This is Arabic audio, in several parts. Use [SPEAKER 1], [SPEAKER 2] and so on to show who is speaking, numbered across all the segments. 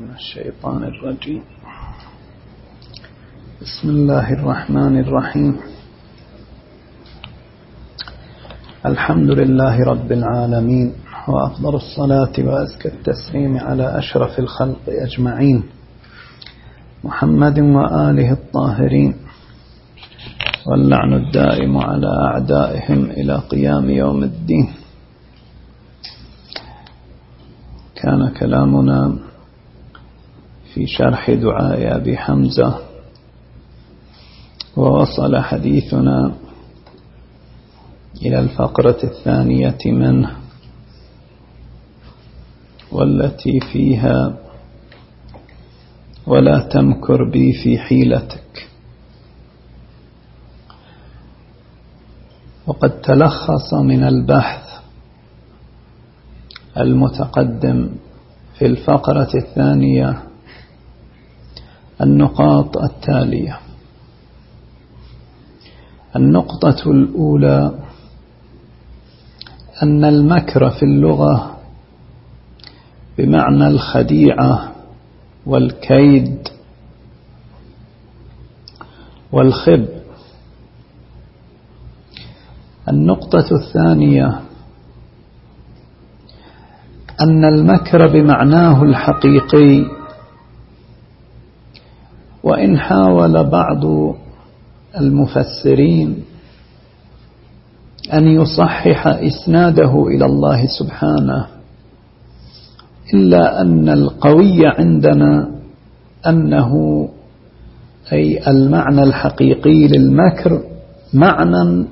[SPEAKER 1] من الشيطان الرجيم. بسم الله الرحمن الرحيم. الحمد لله رب العالمين وأفضل الصلاة وأزكى التسليم على أشرف الخلق أجمعين. محمد وآله الطاهرين. واللعن الدائم على أعدائهم إلى قيام يوم الدين. كان كلامنا في شرح دعاء أبي حمزة. ووصل حديثنا إلى الفقرة الثانية منه والتي فيها ولا تمكر بي في حيلتك. وقد تلخص من البحث المتقدم في الفقرة الثانية النقاط التالية. النقطة الأولى أن المكر في اللغة بمعنى الخديعة والكيد والخب. النقطة الثانية أن المكر بمعناه الحقيقي وإن حاول بعض المفسرين أن يصحح إسناده إلى الله سبحانه إلا أن القوي عندنا أنه أي المعنى الحقيقي للمكر معنى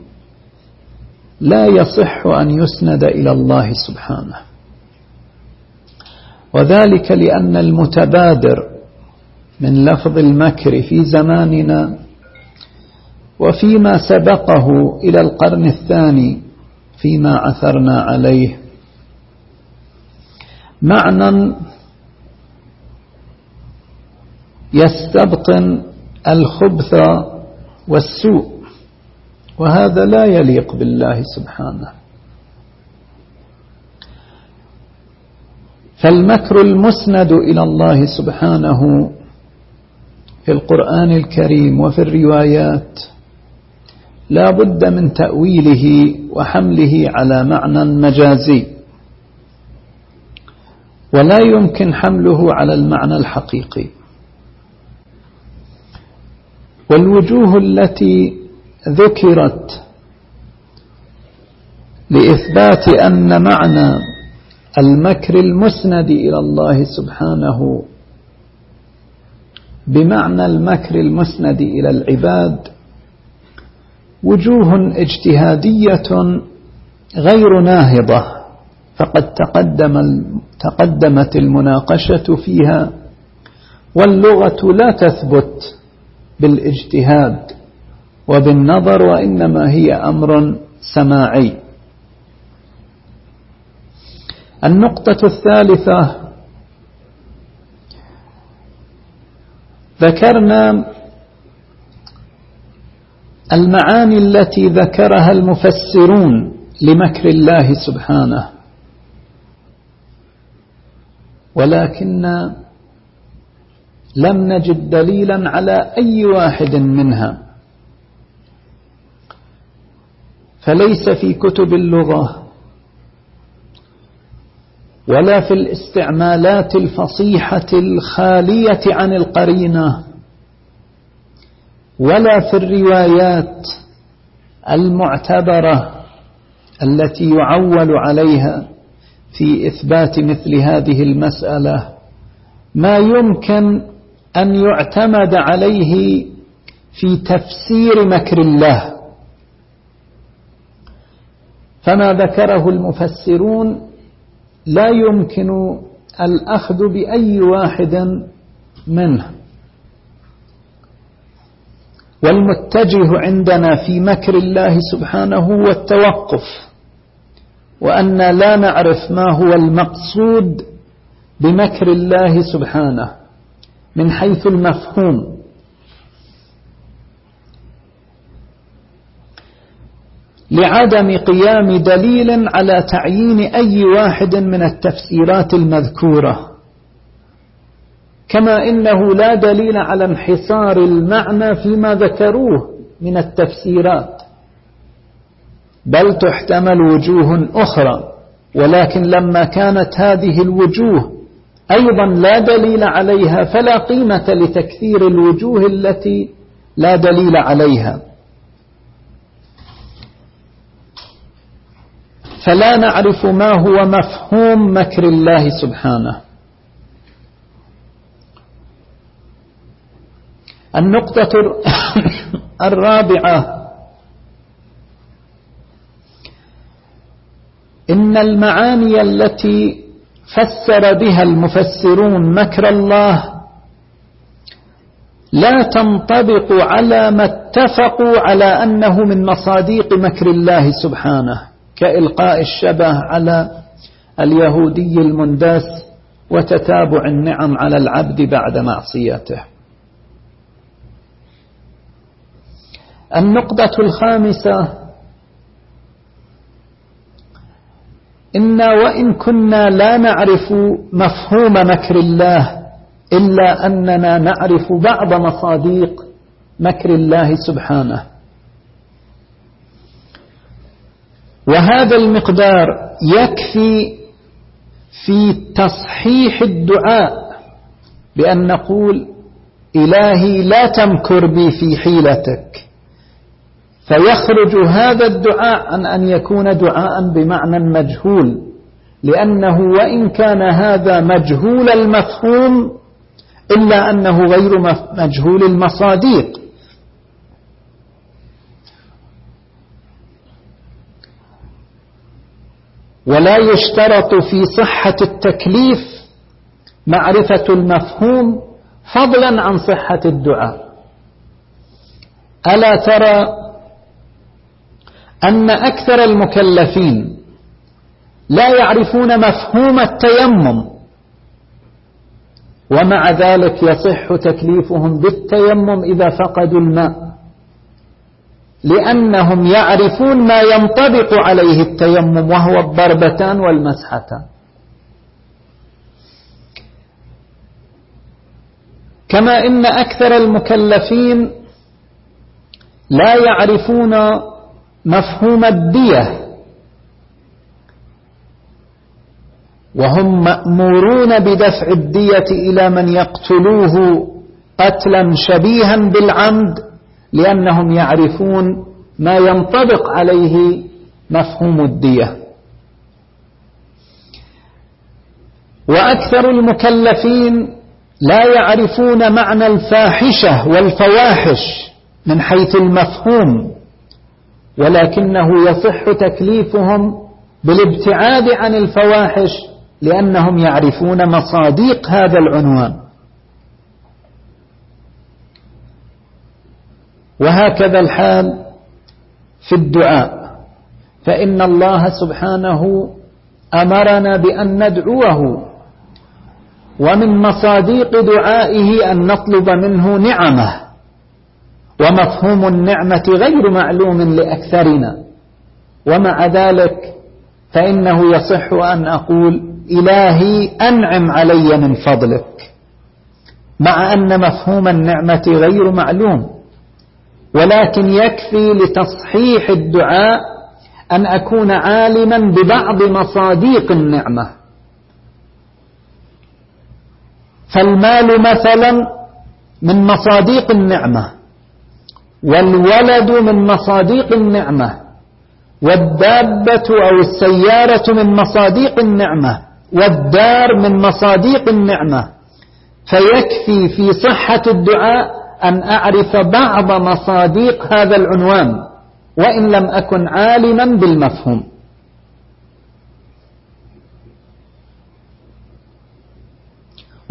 [SPEAKER 1] لا يصح أن يسند إلى الله سبحانه. وذلك لأن المتبادر من لفظ المكر في زماننا وفيما سبقه إلى القرن الثاني فيما عثرنا عليه. معنى يستبطن الخبث والسوء وهذا لا يليق بالله سبحانه. فالمكر المسند إلى الله سبحانه في القرآن الكريم وفي الروايات لا بد من تأويله وحمله على معنى مجازي. ولا يمكن حمله على المعنى الحقيقي. والوجوه التي ذكرت لإثبات أن معنى المكر المسند إلى الله سبحانه بمعنى المكر المسند إلى العباد وجوه اجتهادية غير ناهضة فقد تقدم تقدمت المناقشة فيها واللغة لا تثبت بالاجتهاد وبالنظر وإنما هي أمر سماعي. النقطة الثالثة ذكرنا المعاني التي ذكرها المفسرون لمكر الله سبحانه. ولكن لم نجد دليلا على أي واحد منها. فليس في كتب اللغة. ولا في الاستعمالات الفصيحة الخالية عن القرينة ولا في الروايات المعتبرة التي يعول عليها في إثبات مثل هذه المسألة. ما يمكن أن يعتمد عليه في تفسير مكر الله. فما ذكره المفسرون لا يمكن الأخذ بأي واحد منه. والمتجه عندنا في مكر الله سبحانه هو التوقف وأن لا نعرف ما هو المقصود بمكر الله سبحانه من حيث المفهوم. لعدم قيام دليل على تعيين أي واحد من التفسيرات المذكورة. كما إنه لا دليل على انحصار المعنى فيما ذكروه من التفسيرات. بل تحتمل وجوه أخرى ولكن لما كانت هذه الوجوه أيضا لا دليل عليها فلا قيمة لتكثير الوجوه التي لا دليل عليها. فلا نعرف ما هو مفهوم مكر الله سبحانه. النقطة الرابعة. إن المعاني التي فسر بها المفسرون مكر الله لا تنطبق على ما اتفقوا على أنه من مصاديق مكر الله سبحانه. كإلقاء الشبه على اليهودي المندس وتتابع النعم على العبد بعد معصيته. النقطة الخامسة إنا وإن كنا لا نعرف مفهوم مكر الله إلا أننا نعرف بعض مصاديق مكر الله سبحانه. وهذا المقدار يكفي في تصحيح الدعاء بأن نقول إلهي لا تمكر بي في حيلتك. فيخرج هذا الدعاء عن أن يكون دعاء بمعنى مجهول لأنه وإن كان هذا مجهول المفهوم إلا أنه غير مجهول المصاديق. ولا يشترط في صحة التكليف معرفة المفهوم فضلا عن صحة الدعاء. ألا ترى أن أكثر المكلفين لا يعرفون مفهوم التيمم ومع ذلك يصح تكليفهم بالتيمم إذا فقدوا الماء. لأنهم يعرفون ما ينطبق عليه التيمم وهو الضربتان والمسحتان. كما إن أكثر المكلفين لا يعرفون مفهوم الدية وهم مأمورون بدفع الدية إلى من يقتلوه قتلا شبيها بالعمد لأنهم يعرفون ما ينطبق عليه مفهوم الدية. وأكثر المكلفين لا يعرفون معنى الفاحشة والفواحش من حيث المفهوم ولكنه يصح تكليفهم بالابتعاد عن الفواحش لأنهم يعرفون مصاديق هذا العنوان. وهكذا الحال في الدعاء. فإن الله سبحانه أمرنا بأن ندعوه ومن مصاديق دعائه أن نطلب منه نعمة ومفهوم النعمة غير معلوم لأكثرنا. ومع ذلك فإنه يصح أن أقول إلهي أنعم علي من فضلك مع أن مفهوم النعمة غير معلوم. ولكن يكفي لتصحيح الدعاء أن أكون عالما ببعض مصاديق النعمة. فالمال مثلا من مصاديق النعمة والولد من مصاديق النعمة والدابة أو السيارة من مصاديق النعمة والدار من مصاديق النعمة. فيكفي في صحة الدعاء أن أعرف بعض مصاديق هذا العنوان وإن لم أكن عالما بالمفهوم.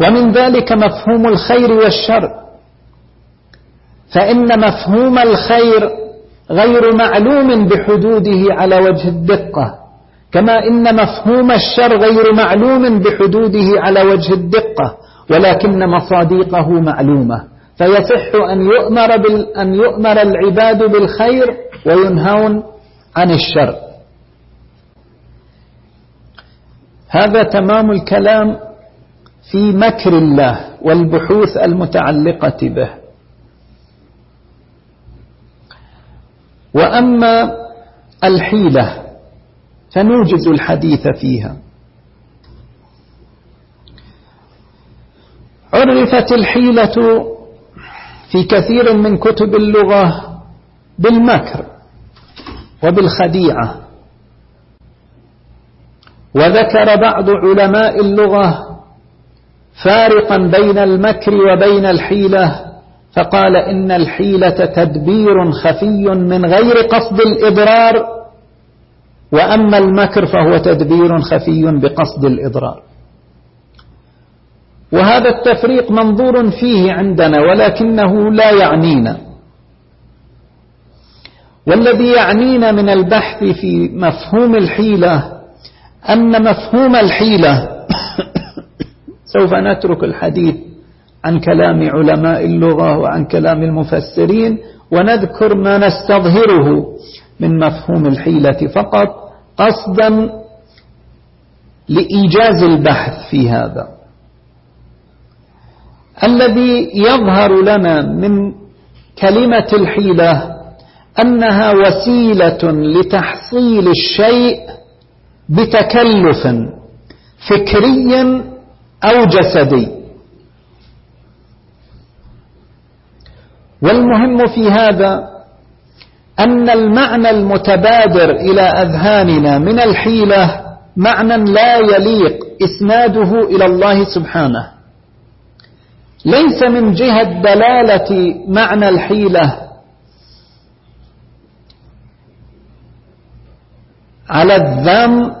[SPEAKER 1] ومن ذلك مفهوم الخير والشر. فإن مفهوم الخير غير معلوم بحدوده على وجه الدقة كما إن مفهوم الشر غير معلوم بحدوده على وجه الدقة ولكن مصاديقه معلومة. فيصح أن يؤمر, بال أن يؤمر العباد بالخير وينهون عن الشر. هذا تمام الكلام في مكر الله والبحوث المتعلقة به. وأما الحيلة فنوجز الحديث فيها. عرفت الحيلة في كثير من كتب اللغة بالمكر وبالخديعة. وذكر بعض علماء اللغة فارقا بين المكر وبين الحيلة فقال إن الحيلة تدبير خفي من غير قصد الإضرار وأما المكر فهو تدبير خفي بقصد الإضرار. وهذا التفريق منظور فيه عندنا ولكنه لا يعنينا. والذي يعنينا من البحث في مفهوم الحيلة أن مفهوم الحيلة سوف نترك الحديث عن كلام علماء اللغة وعن كلام المفسرين ونذكر ما نستظهره من مفهوم الحيلة فقط قصدا لإيجاز البحث في هذا. الذي يظهر لنا من كلمة الحيلة أنها وسيلة لتحصيل الشيء بتكلف فكري أو جسدي. والمهم في هذا أن المعنى المتبادر إلى أذهاننا من الحيلة معنى لا يليق إسناده إلى الله سبحانه. ليس من جهة دلالة معنى الحيلة. على الذم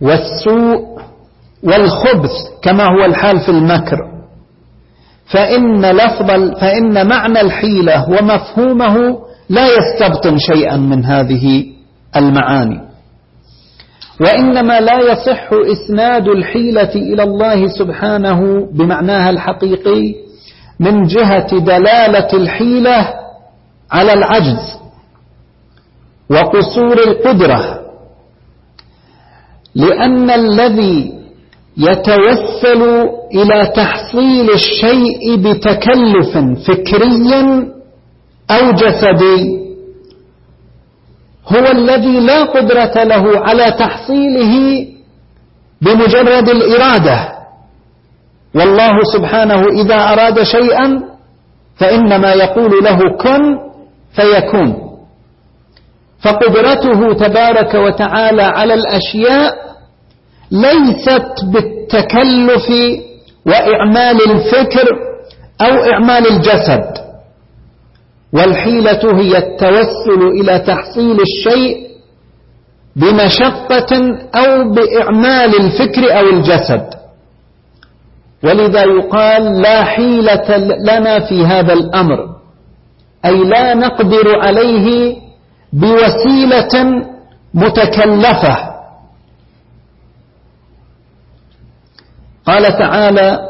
[SPEAKER 1] والسوء والخبث كما هو الحال في المكر. فإن لفظ فإن معنى الحيلة ومفهومه لا يستبطن شيئا من هذه المعاني. وإنما لا يصح إسناد الحيلة إلى الله سبحانه بمعناها الحقيقي من جهة دلالة الحيلة على العجز وقصور القدرة. لأن الذي يتوسل إلى تحصيل الشيء بتكلف فكري أو جسدي هو الذي لا قدرة له على تحصيله بمجرد الإرادة. والله سبحانه إذا أراد شيئا فإنما يقول له كن فيكون. فقدرته تبارك وتعالى على الأشياء ليست بالتكلف وإعمال الفكر أو إعمال الجسد. والحيلة هي التوسل إلى تحصيل الشيء بمشقة أو بإعمال الفكر أو الجسد. ولذا يقال لا حيلة لنا في هذا الأمر أي لا نقدر عليه بوسيلة متكلفة. قال تعالى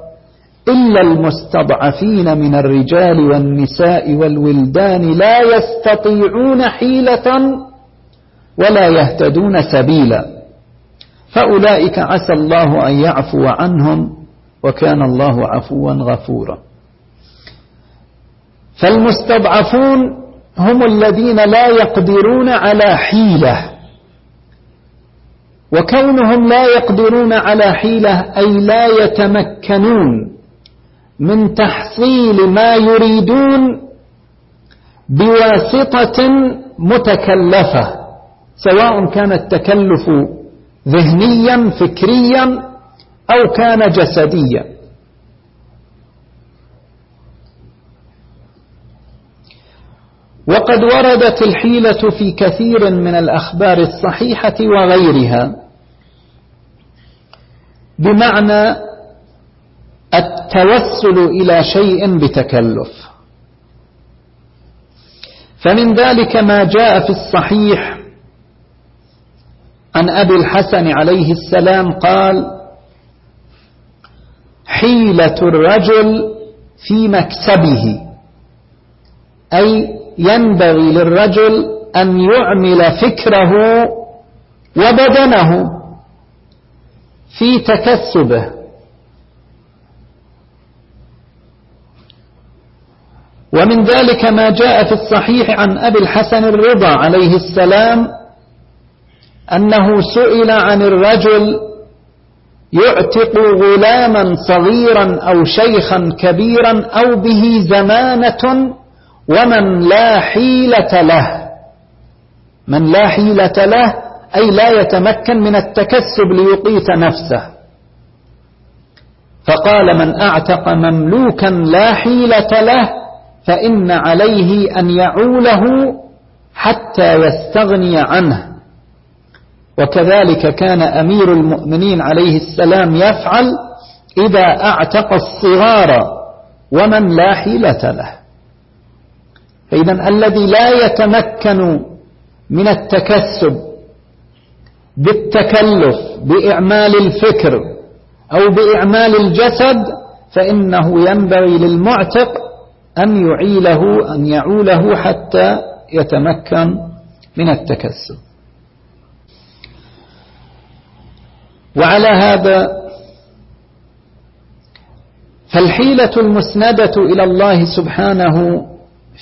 [SPEAKER 1] إلا المستضعفين من الرجال والنساء والولدان لا يستطيعون حيلة ولا يهتدون سبيلا. فأولئك عسى الله أن يعفو عنهم وكان الله عفوا غفورا. فالمستضعفون هم الذين لا يقدرون على حيلة. وكونهم لا يقدرون على حيلة أي لا يتمكنون. من تحصيل ما يريدون بواسطة متكلفة سواء كان التكلف ذهنيا فكريا أو كان جسديا. وقد وردت الحيلة في كثير من الأخبار الصحيحة وغيرها بمعنى التوسل إلى شيء بتكلف. فمن ذلك ما جاء في الصحيح عن أبي الحسن عليه السلام قال حيلة الرجل في مكسبه أي ينبغي للرجل أن يعمل فكره وبدنه في تكسبه. ومن ذلك ما جاء في الصحيح عن أبي الحسن الرضا عليه السلام أنه سئل عن الرجل يعتق غلاما صغيرا أو شيخا كبيرا أو به زمانة ومن لا حيلة له. من لا حيلة له أي لا يتمكن من التكسب ليقيت نفسه. فقال من أعتق مملوكا لا حيلة له فإن عليه أن يعوله حتى يستغني عنه. وكذلك كان أمير المؤمنين عليه السلام يفعل إذا أعتق الصغار ومن لا حيلة له. فإذا الذي لا يتمكن من التكسب بالتكلف بإعمال الفكر أو بإعمال الجسد فإنه ينبغي للمعتق أن يعيله أن يعوله حتى يتمكن من التكسب. وعلى هذا فالحيلة المسندة إلى الله سبحانه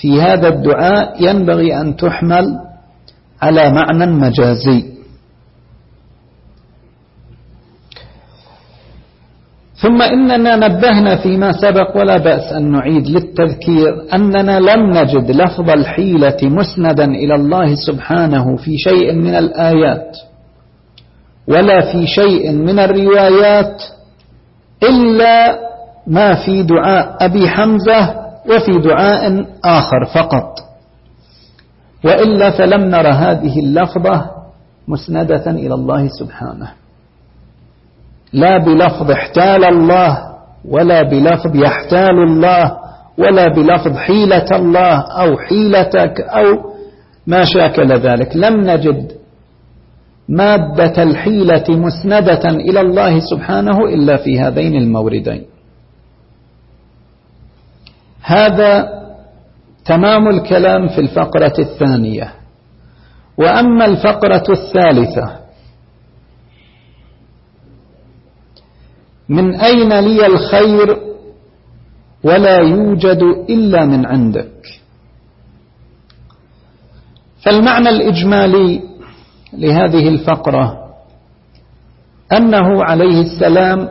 [SPEAKER 1] في هذا الدعاء ينبغي أن تحمل على معنى مجازي. ثم إننا نبهنا فيما سبق ولا بأس أن نعيد للتذكير أننا لم نجد لفظ الحيلة مسندا إلى الله سبحانه في شيء من الآيات ولا في شيء من الروايات إلا ما في دعاء أبي حمزة وفي دعاء آخر فقط وإلا فلم نر هذه اللفظة مسندة إلى الله سبحانه لا بلفظ احتال الله ولا بلفظ يحتال الله ولا بلفظ حيلة الله أو حيلتك أو ما شاكل ذلك. لم نجد مادة الحيلة مسندة إلى الله سبحانه إلا في هذين الموردين. هذا تمام الكلام في الفقرة الثانية. وأما الفقرة الثالثة من أين لي الخير ولا يوجد إلا من عندك؟ فالمعنى الإجمالي لهذه الفقرة أنه عليه السلام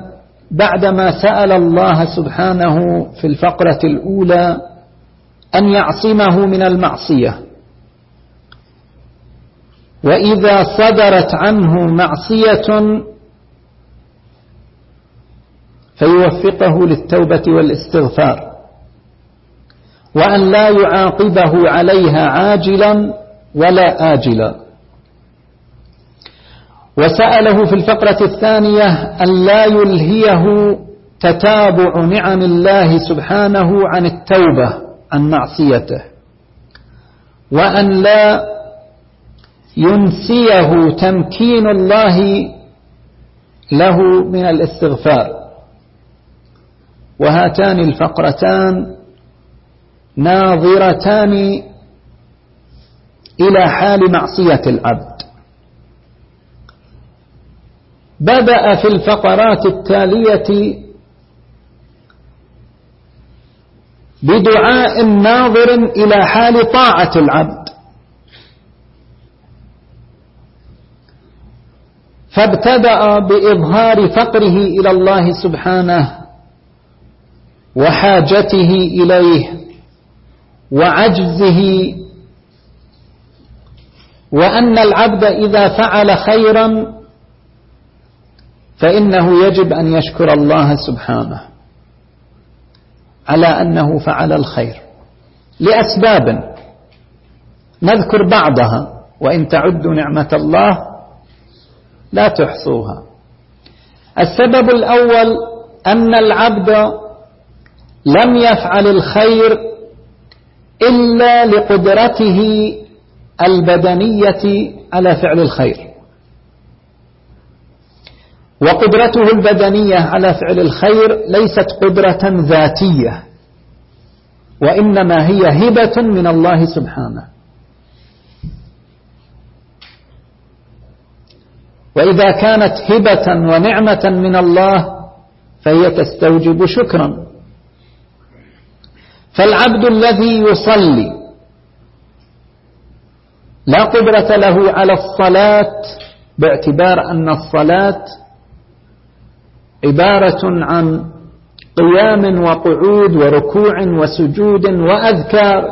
[SPEAKER 1] بعدما سأل الله سبحانه في الفقرة الأولى أن يعصمه من المعصية. وإذا صدرت عنه معصية فيوفقه للتوبة والاستغفار. وأن لا يعاقبه عليها عاجلا ولا آجلا. وسأله في الفقرة الثانية أن لا يلهيه تتابع نعم الله سبحانه عن التوبة عن معصيته. وأن لا ينسيه تمكين الله له من الاستغفار. وهاتان الفقرتان ناظرتان إلى حال معصية العبد بدأ في الفقرات التالية بدعاء ناظر إلى حال طاعة العبد. فابتدأ بإظهار فقره إلى الله سبحانه وحاجته إليه وعجزه وأن العبد إذا فعل خيرا فإنه يجب أن يشكر الله سبحانه على أنه فعل الخير لأسباب. نذكر بعضها وإن تعدوا نعمة الله لا تحصوها. السبب الأول أن العبد لم يفعل الخير إلا لقدرته البدنية على فعل الخير. وقدرته البدنية على فعل الخير ليست قدرة ذاتية وإنما هي هبة من الله سبحانه. وإذا كانت هبة ونعمة من الله فهي تستوجب شكرا. فالعبد الذي يصلي لا قدرة له على الصلاة باعتبار أن الصلاة عبارة عن قيام وقعود وركوع وسجود وأذكار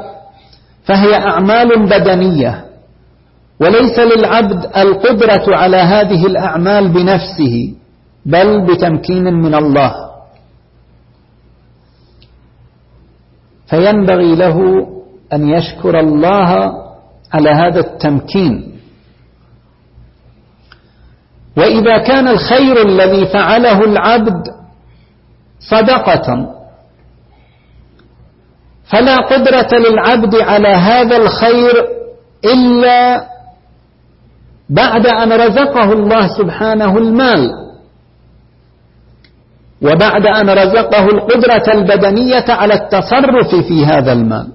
[SPEAKER 1] فهي أعمال بدنية وليس للعبد القدرة على هذه الأعمال بنفسه بل بتمكين من الله. فينبغي له أن يشكر الله على هذا التمكين. وإذا كان الخير الذي فعله العبد صدقة فلا قدرة للعبد على هذا الخير إلا بعد أن رزقه الله سبحانه المال. وبعد أن رزقه القدرة البدنية على التصرف في هذا المال.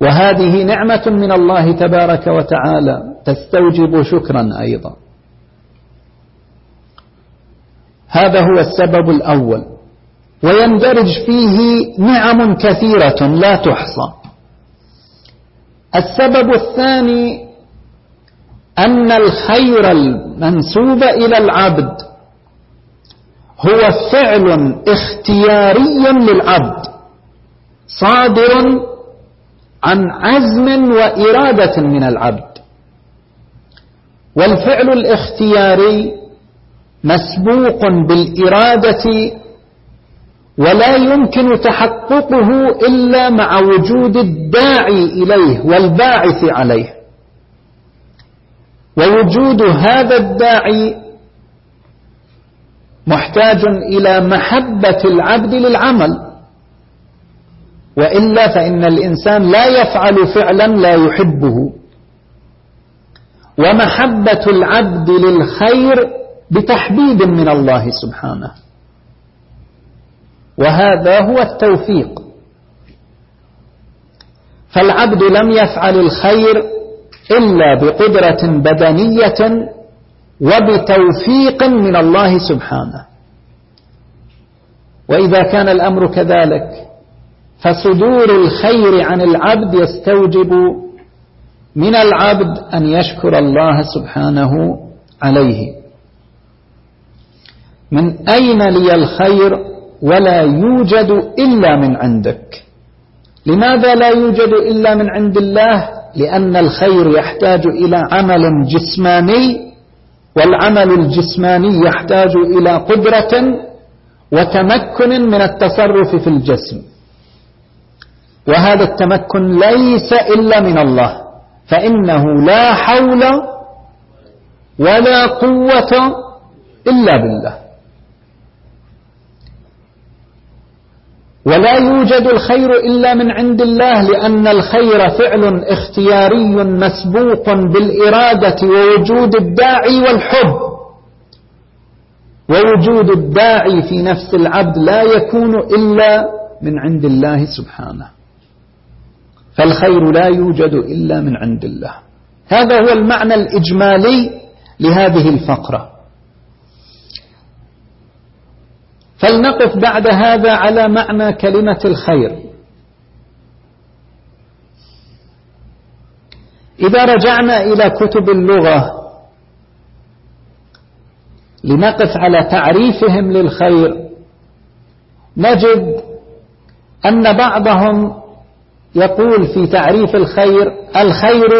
[SPEAKER 1] وهذه نعمة من الله تبارك وتعالى تستوجب شكرا أيضا. هذا هو السبب الأول. ويندرج فيه نعم كثيرة لا تحصى. السبب الثاني أن الخير المنسوب إلى العبد هو فعل اختياري للعبد صادر عن عزم وإرادة من العبد. والفعل الاختياري مسبوق بالإرادة ولا يمكن تحققه إلا مع وجود الداعي إليه والباعث عليه. ووجود هذا الداعي محتاج إلى محبة العبد للعمل. وإلا فإن الإنسان لا يفعل فعلا لا يحبه. ومحبة العبد للخير بتحبيب من الله سبحانه. وهذا هو التوفيق. فالعبد لم يفعل الخير إلا بقدرة بدنية وبتوفيق من الله سبحانه. وإذا كان الأمر كذلك فصدور الخير عن العبد يستوجب من العبد أن يشكر الله سبحانه عليه. من أين لي الخير ولا يوجد إلا من عندك؟ لماذا لا يوجد إلا من عند الله؟ لأن الخير يحتاج إلى عمل جسماني والعمل الجسماني يحتاج إلى قدرة وتمكن من التصرف في الجسم. وهذا التمكن ليس إلا من الله فإنه لا حول ولا قوة إلا بالله. ولا يوجد الخير إلا من عند الله لأن الخير فعل اختياري مسبوق بالإرادة ووجود الداعي والحب. ووجود الداعي في نفس العبد لا يكون إلا من عند الله سبحانه. فالخير لا يوجد إلا من عند الله. هذا هو المعنى الإجمالي لهذه الفقرة. فلنقف بعد هذا على معنى كلمة الخير. إذا رجعنا إلى كتب اللغة لنقف على تعريفهم للخير نجد أن بعضهم يقول في تعريف الخير الخير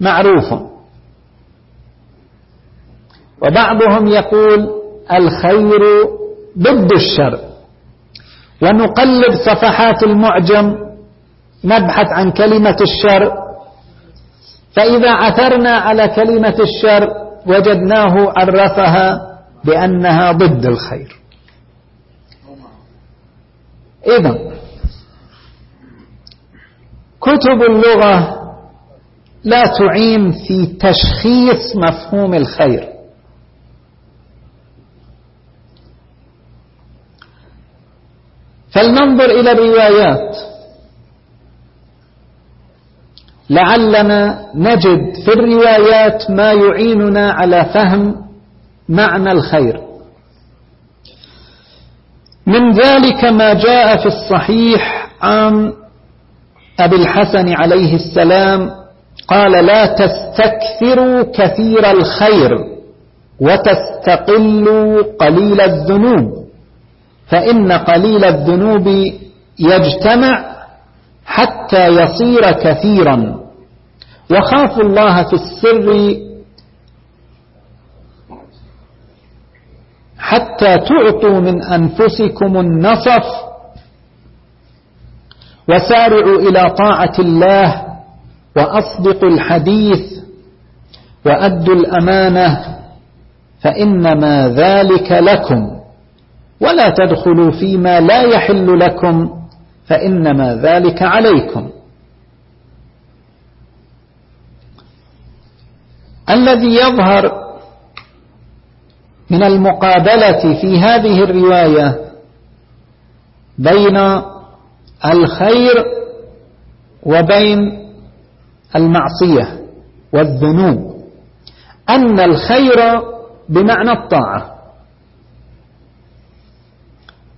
[SPEAKER 1] معروف. وبعضهم يقول الخير ضد الشر. ونقلب صفحات المعجم نبحث عن كلمة الشر. فإذا عثرنا على كلمة الشر وجدناه عرفها بأنها ضد الخير. إذا كتب اللغة لا تعين في تشخيص مفهوم الخير. فلننظر إلى الروايات. لعلنا نجد في الروايات ما يعيننا على فهم معنى الخير. من ذلك ما جاء في الصحيح عن أبي الحسن عليه السلام قال لا تستكثروا كثير الخير وتستقلوا قليل الذنوب. فإن قليل الذنوب يجتمع حتى يصير كثيرا. وخافوا الله في السر حتى تعطوا من أنفسكم النصف وسارعوا إلى طاعة الله وأصدقوا الحديث وأدوا الأمانة فإنما ذلك لكم. ولا تدخلوا فيما لا يحل لكم فإنما ذلك عليكم. الذي يظهر من المقابلة في هذه الرواية بين الخير وبين المعصية والذنوب أن الخير بمعنى الطاعة.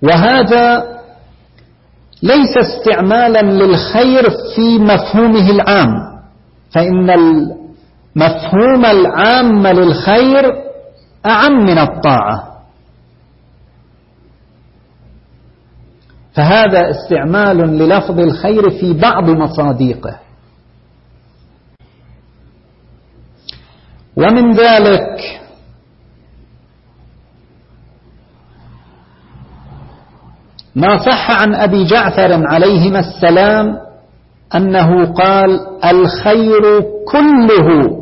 [SPEAKER 1] وهذا ليس استعمالا للخير في مفهومه العام. فإن المفهوم العام للخير أعم من الطاعة. فهذا استعمال للفظ الخير في بعض مصاديقه. ومن ذلك ما صح عن أبي جعفر عليهما السلام أنه قال الخير كله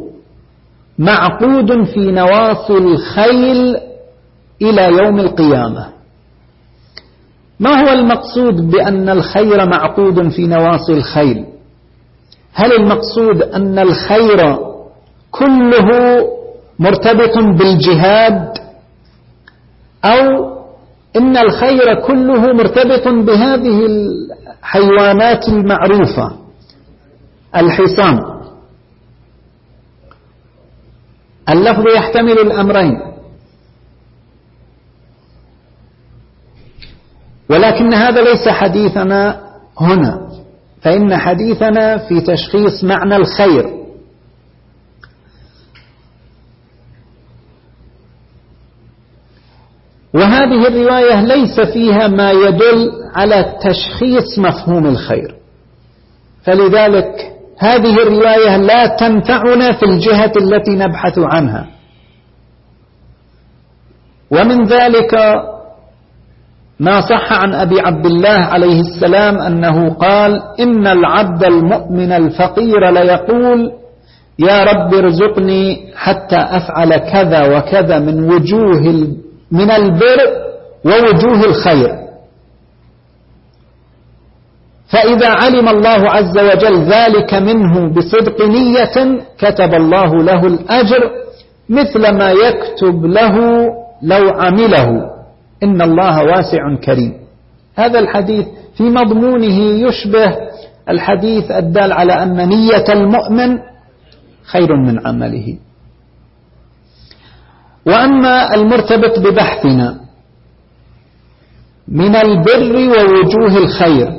[SPEAKER 1] معقود في نواصي الخيل إلى يوم القيامة. ما هو المقصود بأن الخير معقود في نواصي الخيل؟ هل المقصود أن الخير كله مرتبط بالجهاد أو إن الخير كله مرتبط بهذه الحيوانات المعروفة الحصان. اللفظ يحتمل الأمرين. ولكن هذا ليس حديثنا هنا فإن حديثنا في تشخيص معنى الخير. وهذه الرواية ليس فيها ما يدل على تشخيص مفهوم الخير. فلذلك هذه الرواية لا تنفعنا في الجهة التي نبحث عنها. ومن ذلك ما صح عن أبي عبد الله عليه السلام أنه قال إن العبد المؤمن الفقير ليقول يا رب ارزقني حتى أفعل كذا وكذا من وجوه من البر ووجوه الخير. فإذا علم الله عز وجل ذلك منه بصدق نية كتب الله له الأجر مثل ما يكتب له لو عمله. إن الله واسع كريم. هذا الحديث في مضمونه يشبه الحديث الدال على أن نية المؤمن خير من عمله. وأما المرتبط ببحثنا من البر ووجوه الخير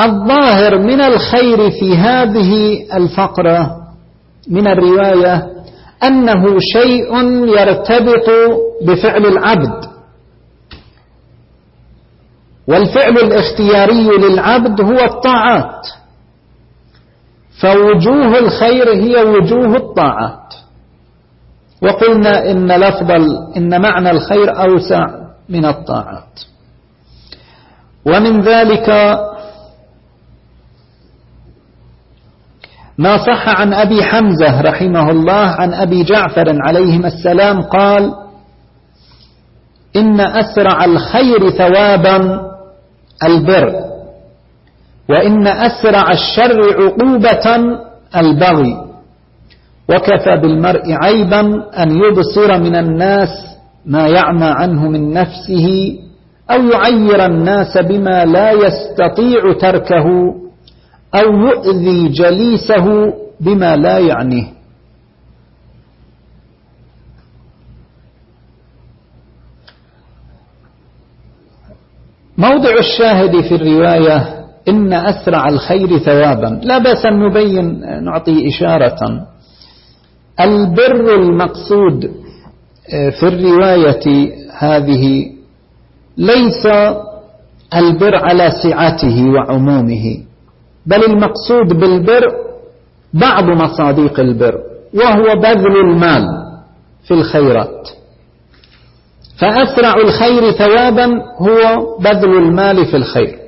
[SPEAKER 1] الظاهر من الخير في هذه الفقرة من الرواية أنه شيء يرتبط بفعل العبد والفعل الاختياري للعبد هو الطاعات فوجوه الخير هي وجوه الطاعات. وقلنا إن لفظ إن معنى الخير أوسع من الطاعات. ومن ذلك ما صح عن أبي حمزة رحمه الله عن أبي جعفر عليهما السلام قال إن أسرع الخير ثوابا البر وإن أسرع الشر عقوبة البغي. وكفى بالمرء عيبا أن يبصر من الناس ما يعمى عنه من نفسه أو يعير الناس بما لا يستطيع تركه أو يؤذي جليسه بما لا يعنيه. موضع الشاهد في الرواية إن أسرع الخير ثوابا. لا بأس أن نبين نعطي إشارة البر المقصود في الرواية هذه ليس البر على سعته وعمومه بل المقصود بالبر بعض مصاديق البر وهو بذل المال في الخيرات. فأسرع الخير ثوابا هو بذل المال في الخير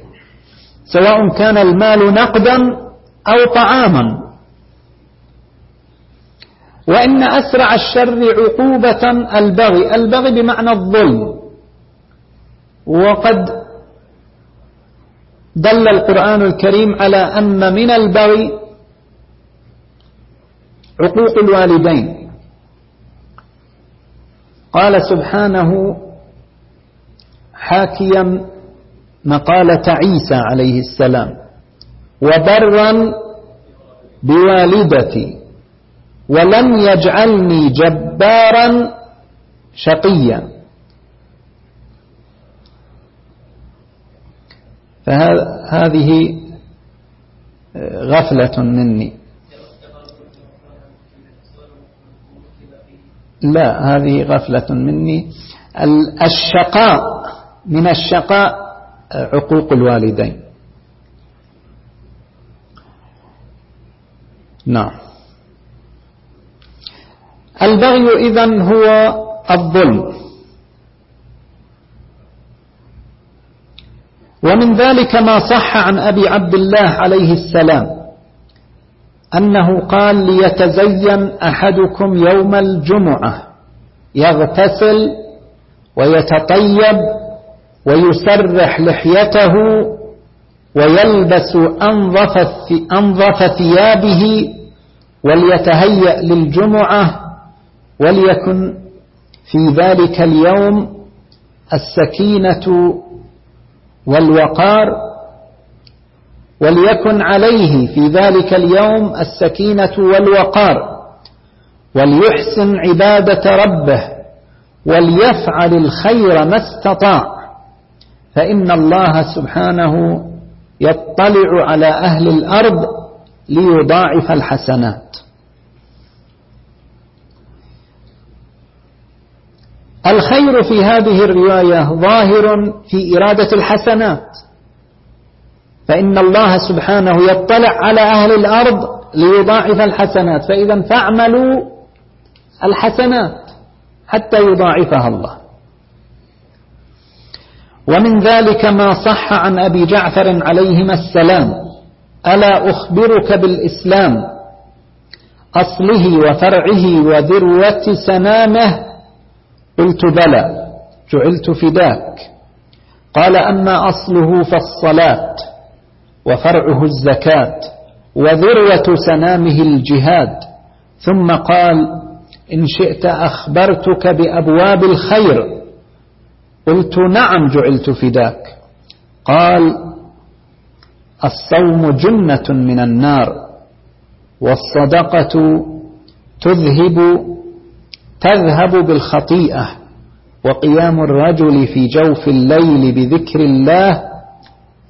[SPEAKER 1] سواء كان المال نقدا أو طعاما. وإن أسرع الشر عقوبة البغي. البغي بمعنى الظلم. وقد دل القرآن الكريم على أن من البغي عقوق الوالدين. قال سبحانه حاكيا مقالة عيسى عليه السلام وبرا بوالدتي ولم يجعلني جبارا شقيا. فهذه غفلة مني. لا هذه غفلة مني. الشقاء من الشقاء عقوق الوالدين. نعم. البغي إذن هو الظلم. ومن ذلك ما صح عن أبي عبد الله عليه السلام أنه قال ليتزين أحدكم يوم الجمعة يغتسل ويتطيب ويسرح لحيته ويلبس أنظف, أنظف ثيابه وليتهيأ للجمعة وليكن في ذلك اليوم السكينة والوقار وليكن عليه في ذلك اليوم السكينة والوقار وليحسن عبادة ربه وليفعل الخير ما استطاع فإن الله سبحانه يطلع على أهل الأرض ليضاعف الحسنات. الخير في هذه الرواية ظاهر في إرادة الحسنات. فإن الله سبحانه يطلع على أهل الأرض ليضاعف الحسنات. فإذا فاعملوا الحسنات حتى يضاعفها الله. ومن ذلك ما صح عن أبي جعفر عليهما السلام. ألا أخبرك بالإسلام؟ أصله وفرعه وذروة سنامه قلت بلى جعلت فداك. قال أما أصله فالصلاة وفرعه الزكاة وذروة سنامه الجهاد. ثم قال إن شئت أخبرتك بأبواب الخير. قلت نعم جعلت فداك. قال الصوم جنة من النار والصدقة تذهب تذهب بالخطيئة وقيام الرجل في جوف الليل بذكر الله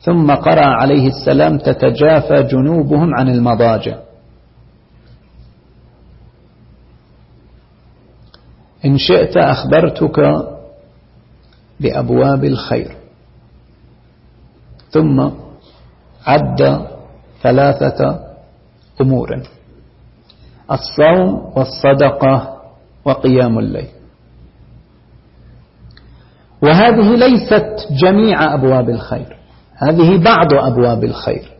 [SPEAKER 1] ثم قرأ عليه السلام تتجافى جنوبهم عن المضاجع. إن شئت أخبرتك بأبواب الخير. ثم عد ثلاثة أمور الصوم والصدقة وقيام الليل. وهذه ليست جميع أبواب الخير. هذه بعض أبواب الخير.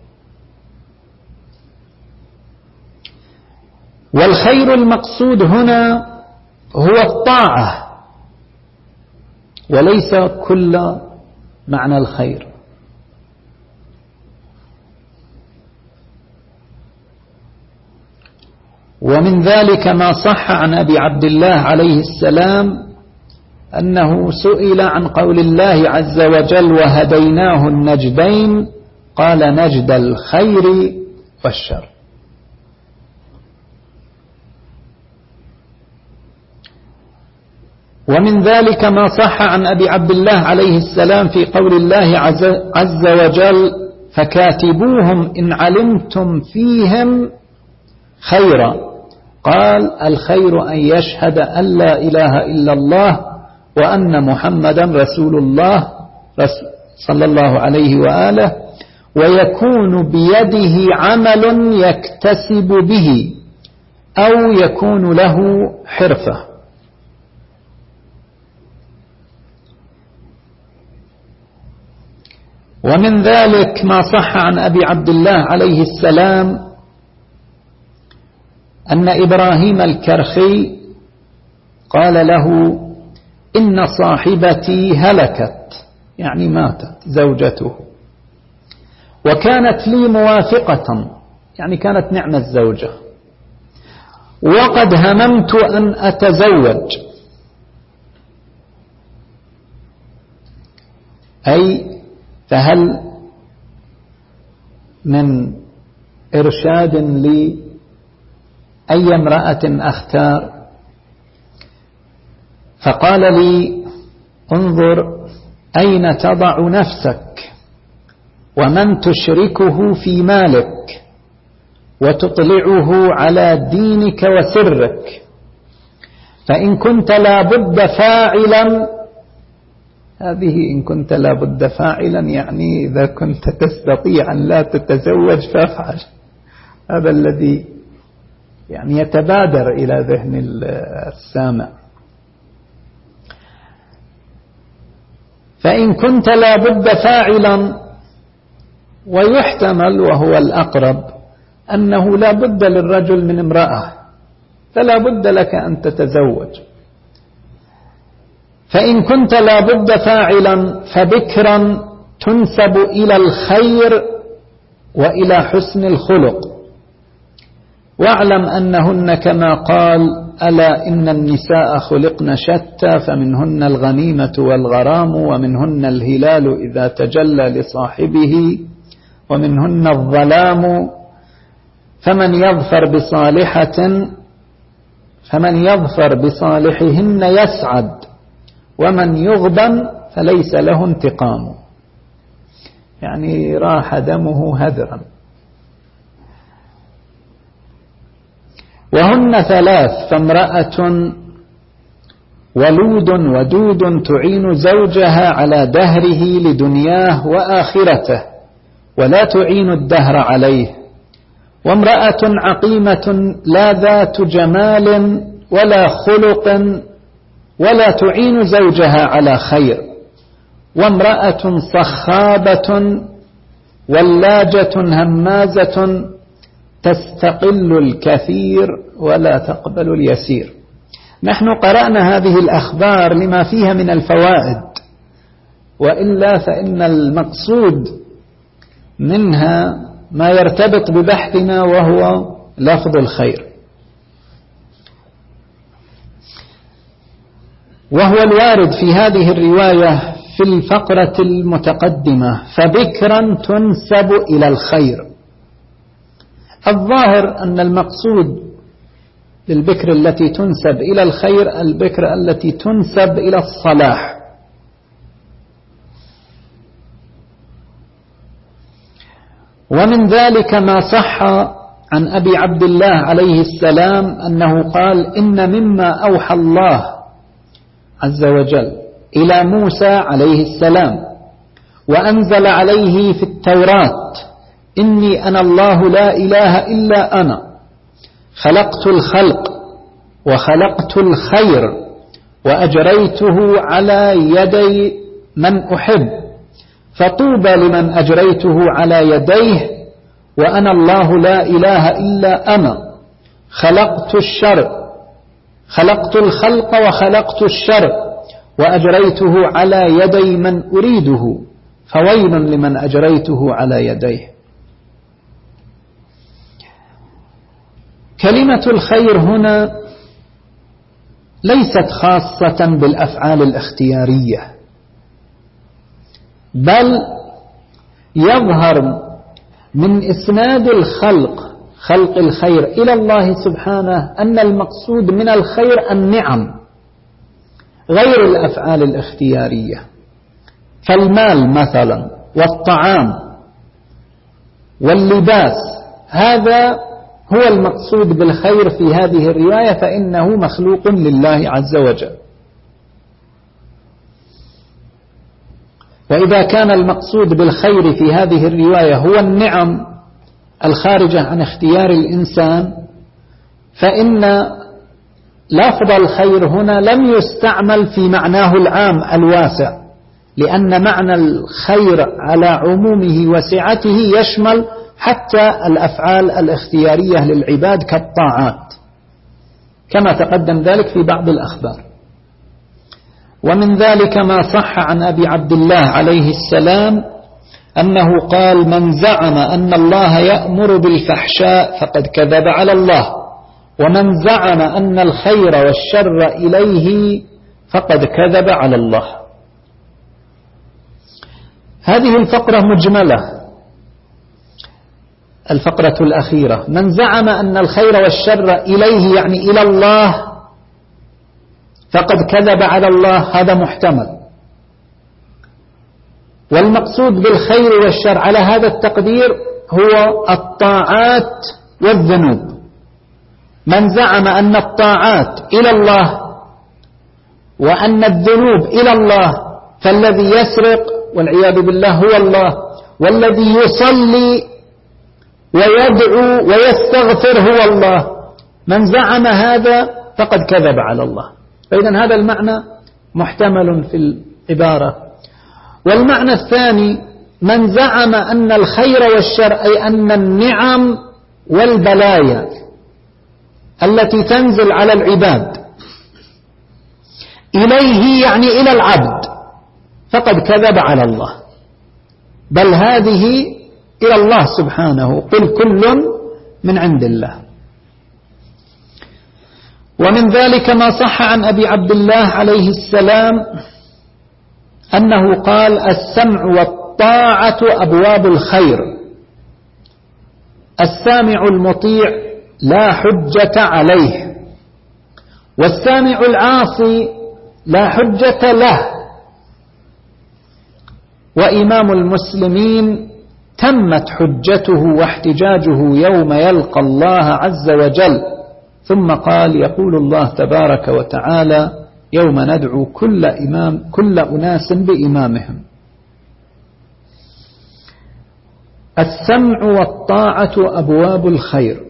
[SPEAKER 1] والخير المقصود هنا هو الطاعة وليس كل معنى الخير. ومن ذلك ما صح عن أبي عبد الله عليه السلام أنه سئل عن قول الله عز وجل وهديناه النجدين قال نجد الخير والشر. ومن ذلك ما صح عن أبي عبد الله عليه السلام في قول الله عز وجل فكاتبوهم إن علمتم فيهم خيرا. قال الخير أن يشهد أن لا إله إلا الله وأن محمدا رسول الله صلى الله عليه وآله ويكون بيده عمل يكتسب به أو يكون له حرفة. ومن ذلك ما صح عن أبي عبد الله عليه السلام أن إبراهيم الكرخي قال له إن صاحبتي هلكت يعني ماتت زوجته وكانت لي موافقة يعني كانت نعمة الزوجة وقد هممت أن أتزوج. أي فهل من إرشاد لي أي امرأة أختار؟ فقال لي انظر أين تضع نفسك ومن تشركه في مالك وتطلعه على دينك وسرك. فإن كنت لابد فاعلا هذه إن كنت لابد فاعلا يعني إذا كنت تستطيع أن لا تتزوج فافعل. هذا الذي يعني يتبادر إلى ذهن السامع. فإن كنت لابد فاعلا ويحتمل وهو الأقرب أنه لا بد للرجل من امرأة فلا بد لك أن تتزوج. فإن كنت لا بد فاعلا فبكرا تنسب إلى الخير وإلى حسن الخلق. واعلم أنهن كما قال ألا إن النساء خلقن شتى فمنهن الغنيمة والغرام ومنهن الهلال إذا تجلى لصاحبه ومنهن الظلام فمن يظفر بصالحة فمن يظفر بصالحهن يسعد ومن يغبن فليس له انتقام. يعني راح دمه هدرا. وهن ثلاث فامرأة ولود ودود تعين زوجها على دهره لدنياه وآخرته ولا تعين الدهر عليه. وامرأة عقيمة لا ذات جمال ولا خلق ولا تعين زوجها على خير. وامرأة صخابة ولاجة همازة تستقل الكثير ولا تقبل اليسير. نحن قرأنا هذه الأخبار لما فيها من الفوائد وإلا فإن المقصود منها ما يرتبط ببحثنا وهو لفظ الخير. وهو الوارد في هذه الرواية في الفقرة المتقدمة فبكرا تنسب إلى الخير. الظاهر أن المقصود للبكر التي تنسب إلى الخير البكر التي تنسب إلى الصلاح. ومن ذلك ما صح عن أبي عبد الله عليه السلام أنه قال إن مما أوحى الله عز وجل إلى موسى عليه السلام وأنزل عليه في التوراة إني أنا الله لا إله إلا أنا. خلقت الخلق وخلقت الخير وأجريته على يدي من أحب. فطوبى لمن أجريته على يديه وأنا الله لا إله إلا أنا. خلقت الشر خلقت الخلق وخلقت الشر وأجريته على يدي من أريده. فويل لمن أجريته على يديه. كلمة الخير هنا ليست خاصة بالأفعال الاختيارية بل يظهر من إسناد الخلق خلق الخير إلى الله سبحانه أن المقصود من الخير النعم غير الأفعال الاختيارية. فالمال مثلا والطعام واللباس هذا هو المقصود بالخير في هذه الرواية فإنه مخلوق لله عز وجل. وإذا كان المقصود بالخير في هذه الرواية هو النعم الخارجة عن اختيار الإنسان فإن لفظ الخير هنا لم يستعمل في معناه العام الواسع لأن معنى الخير على عمومه وسعته يشمل حتى الأفعال الاختيارية للعباد كالطاعات كما تقدم ذلك في بعض الأخبار. ومن ذلك ما صح عن أبي عبد الله عليه السلام أنه قال من زعم أن الله يأمر بالفحشاء فقد كذب على الله ومن زعم أن الخير والشر إليه فقد كذب على الله. هذه الفقرة مجملة. الفقرة الأخيرة. من زعم أن الخير والشر إليه يعني إلى الله فقد كذب على الله هذا محتمل. والمقصود بالخير والشر على هذا التقدير هو الطاعات والذنوب. من زعم أن الطاعات إلى الله وأن الذنوب إلى الله فالذي يسرق والعياذ بالله هو الله والذي يصلي ويدعو ويستغفر هو الله. من زعم هذا فقد كذب على الله. فإذا هذا المعنى محتمل في العبارة. والمعنى الثاني من زعم أن الخير والشر أي أن النعم والبلايا التي تنزل على العباد إليه يعني إلى العبد فقد كذب على الله. بل هذه إلى الله سبحانه قل كل من عند الله. ومن ذلك ما صح عن أبي عبد الله عليه السلام أنه قال السمع والطاعة أبواب الخير. السامع المطيع لا حجة عليه والسامع العاصي لا حجة له. وإمام المسلمين تمت حجته واحتجاجه يوم يلقى الله عز وجل. ثم قال يقول الله تبارك وتعالى يوم ندعو كل إمام كل أناس بإمامهم. السمع والطاعة أبواب الخير.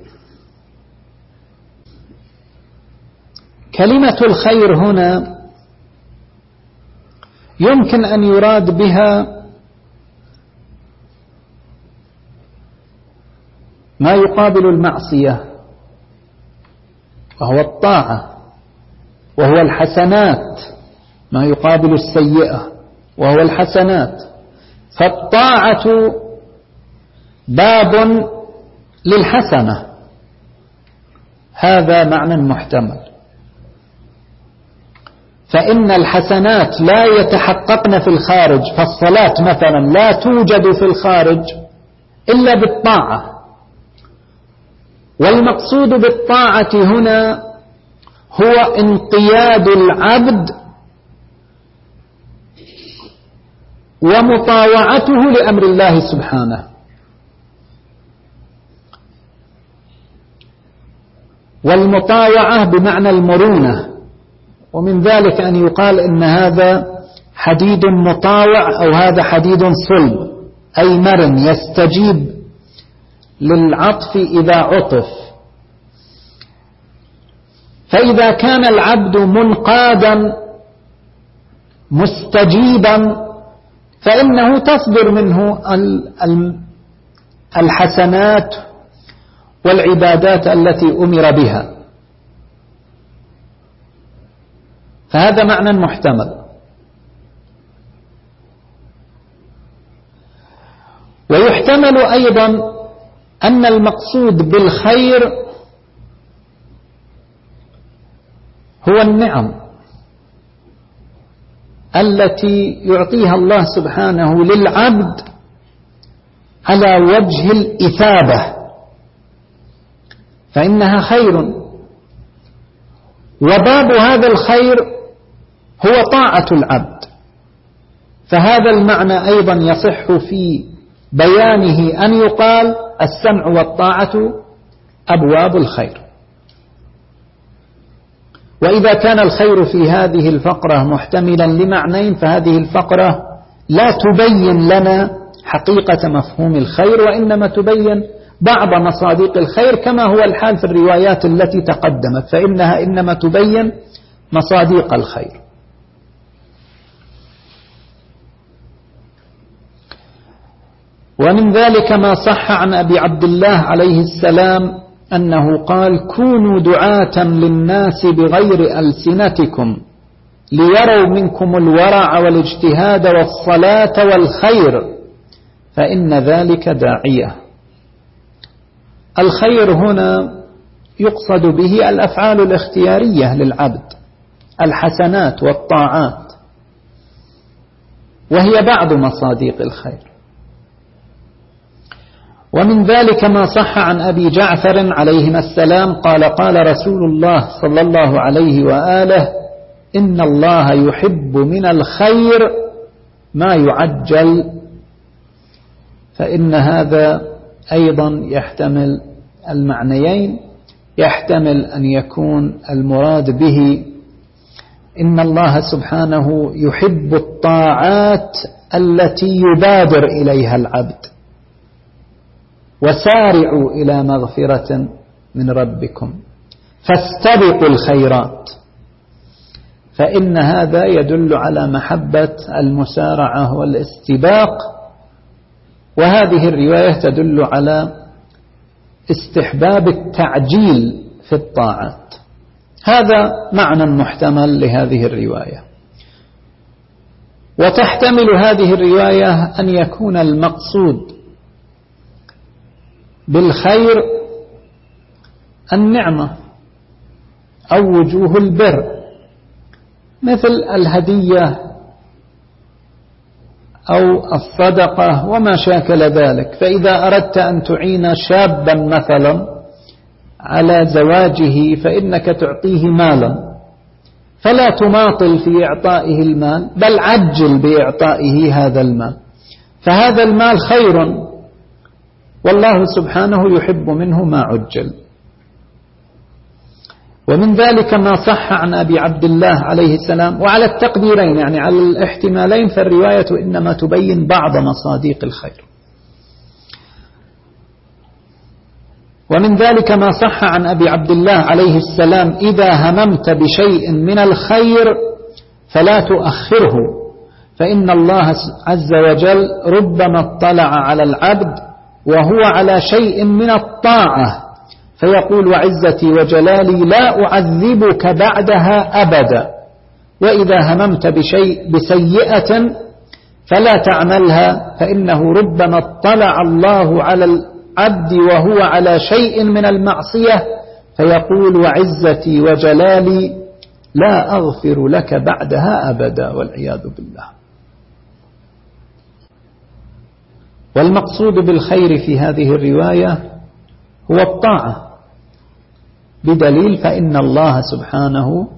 [SPEAKER 1] كلمة الخير هنا يمكن أن يراد بها ما يقابل المعصية وهو الطاعة وهو الحسنات. ما يقابل السيئة وهو الحسنات. فالطاعة باب للحسنة. هذا معنى محتمل. فإن الحسنات لا يتحققن في الخارج فالصلاة مثلا لا توجد في الخارج إلا بالطاعة. والمقصود بالطاعة هنا هو انقياد العبد ومطاوعته لأمر الله سبحانه. والمطاوعة بمعنى المرونة ومن ذلك أن يقال إن هذا حديد مطاوع أو هذا حديد صلب أي مرن يستجيب للعطف إذا عطف. فإذا كان العبد منقادا مستجيبا فإنه تصدر منه الحسنات والعبادات التي أمر بها. فهذا معنى محتمل. ويحتمل أيضا أن المقصود بالخير هو النعم التي يعطيها الله سبحانه للعبد على وجه الإثابة فإنها خير. وباب هذا الخير هو طاعة العبد فهذا المعنى أيضا يصح في بيانه أن يقال السمع والطاعة أبواب الخير. وإذا كان الخير في هذه الفقرة محتملا لمعنين فهذه الفقرة لا تبين لنا حقيقة مفهوم الخير وإنما تبين بعض مصادق الخير كما هو الحال في الروايات التي تقدمت فإنها إنما تبين مصادق الخير. ومن ذلك ما صح عن أبي عبد الله عليه السلام أنه قال كونوا دعاة للناس بغير ألسنتكم ليروا منكم الورع والاجتهاد والصلاة والخير فإن ذلك داعية. الخير هنا يقصد به الأفعال الاختيارية للعبد الحسنات والطاعات وهي بعض مصاديق الخير. ومن ذلك ما صح عن أبي جعفر عليهما السلام قال قال رسول الله صلى الله عليه وآله إن الله يحب من الخير ما يعجل فإن هذا أيضا يحتمل المعنيين يحتمل أن يكون المراد به إن الله سبحانه يحب الطاعات التي يبادر إليها العبد. وسارعوا إلى مغفرة من ربكم. فاستبقوا الخيرات. فإن هذا يدل على محبة المسارعة والاستباق. وهذه الرواية تدل على استحباب التعجيل في الطاعات. هذا معنى محتمل لهذه الرواية. وتحتمل هذه الرواية أن يكون المقصود بالخير النعمة أو وجوه البر. مثل الهدية أو الصدقة وما شاكل ذلك. فإذا أردت أن تعين شابا مثلا على زواجه فإنك تعطيه مالا. فلا تماطل في إعطائه المال بل عجل بإعطائه هذا المال. فهذا المال خير والله سبحانه يحب منه ما عجل. ومن ذلك ما صح عن أبي عبد الله عليه السلام وعلى التقديرين يعني على الاحتمالين فالرواية إنما تبين بعض مصاديق الخير. ومن ذلك ما صح عن أبي عبد الله عليه السلام إذا هممت بشيء من الخير فلا تؤخره فإن الله عز وجل ربما اطلع على العبد وهو على شيء من الطاعة. فيقول وعزتي وجلالي لا أعذبك بعدها أبدا. وإذا هممت بشيء بسيئة فلا تعملها فإنه ربما اطلع الله على العبد وهو على شيء من المعصية. فيقول وعزتي وجلالي لا أغفر لك بعدها أبدا والعياذ بالله. والمقصود بالخير في هذه الرواية هو الطاعة. بدليل فإن الله سبحانه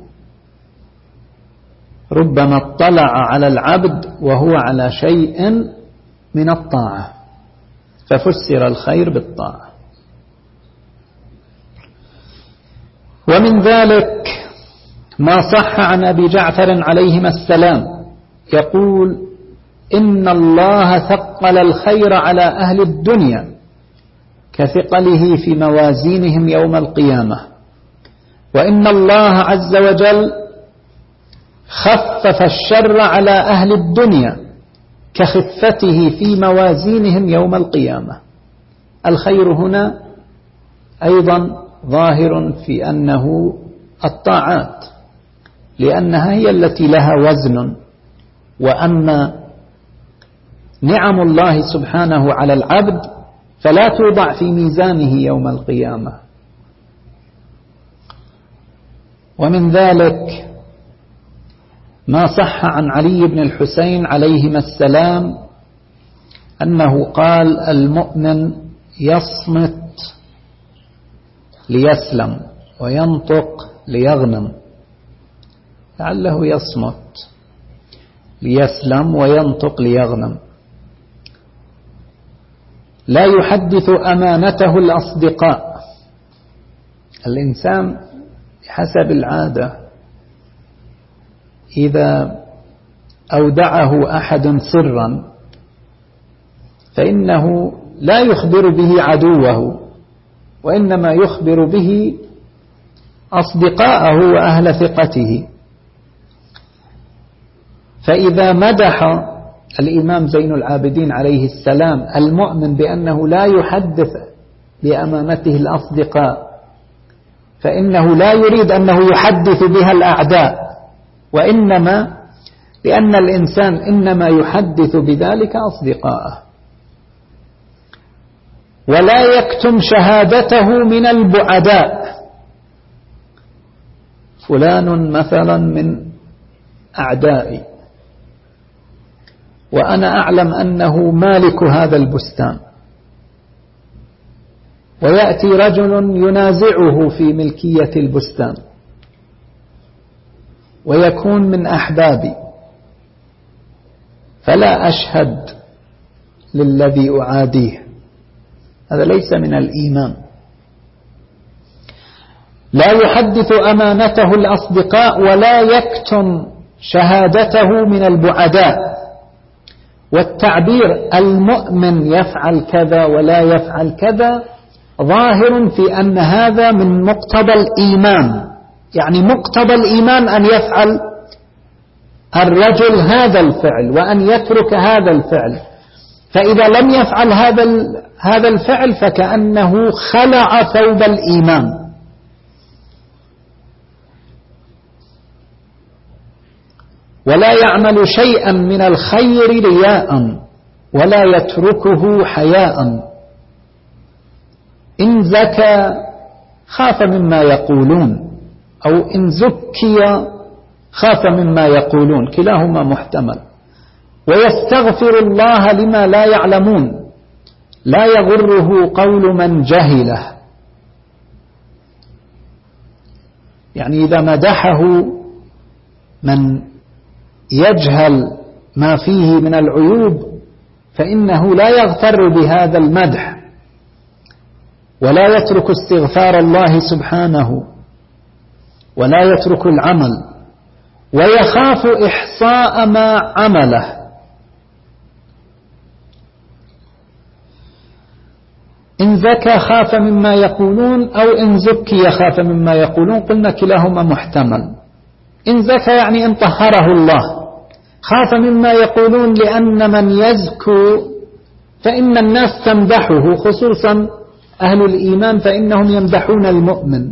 [SPEAKER 1] ربما اطلع على العبد وهو على شيء من الطاعة ففسر الخير بالطاعة. ومن ذلك ما صح عن أبي جعفر عليهما السلام يقول إن الله ثقل الخير على أهل الدنيا كثقله في موازينهم يوم القيامة. وإن الله عز وجل خفف الشر على أهل الدنيا كخفته في موازينهم يوم القيامة. الخير هنا أيضا ظاهر في أنه الطاعات لأنها هي التي لها وزن وأما نعم الله سبحانه على العبد فلا توضع في ميزانه يوم القيامة. ومن ذلك ما صح عن علي بن الحسين عليهما السلام أنه قال المؤمن يصمت ليسلم وينطق ليغنم. لعله يصمت ليسلم وينطق ليغنم. لا يحدث أمانته الأصدقاء. الإنسان حسب العادة إذا أودعه أحد سرا فإنه لا يخبر به عدوه وإنما يخبر به أصدقاءه وأهل ثقته. فإذا مدح الإمام زين العابدين عليه السلام المؤمن بأنه لا يحدث بأمانته الأصدقاء فإنه لا يريد أنه يحدث بها الأعداء وإنما لأن الإنسان إنما يحدث بذلك أصدقاءه. ولا يكتم شهادته من البعداء. فلان مثلا من أعدائي. وأنا أعلم أنه مالك هذا البستان. ويأتي رجل ينازعه في ملكية البستان. ويكون من أحبابي. فلا أشهد للذي أعاديه. هذا ليس من الإيمان. لا يحدث أمانته الأصدقاء ولا يكتم شهادته من البعداء. والتعبير المؤمن يفعل كذا ولا يفعل كذا ظاهر في أن هذا من مقتضى الإيمان. يعني مقتضى الإيمان أن يفعل الرجل هذا الفعل وأن يترك هذا الفعل. فإذا لم يفعل هذا هذا الفعل فكأنه خلع ثوب الإيمان. ولا يعمل شيئا من الخير رياء ولا يتركه حياء. إن زكى خاف مما يقولون أو إن زكي خاف مما يقولون كلاهما محتمل. ويستغفر الله لما لا يعلمون لا يغره قول من جهله. يعني إذا مدحه من يجهل ما فيه من العيوب فإنه لا يغتر بهذا المدح ولا يترك استغفار الله سبحانه ولا يترك العمل ويخاف إحصاء ما عمله. إن زكى خاف مما يقولون أو إن زكي خاف مما يقولون قلنا كلاهما محتمل. إن زكى يعني إن طهره الله. خاف مما يقولون لأن من يزكو فإن الناس تمدحه خصوصا أهل الإيمان فإنهم يمدحون المؤمن.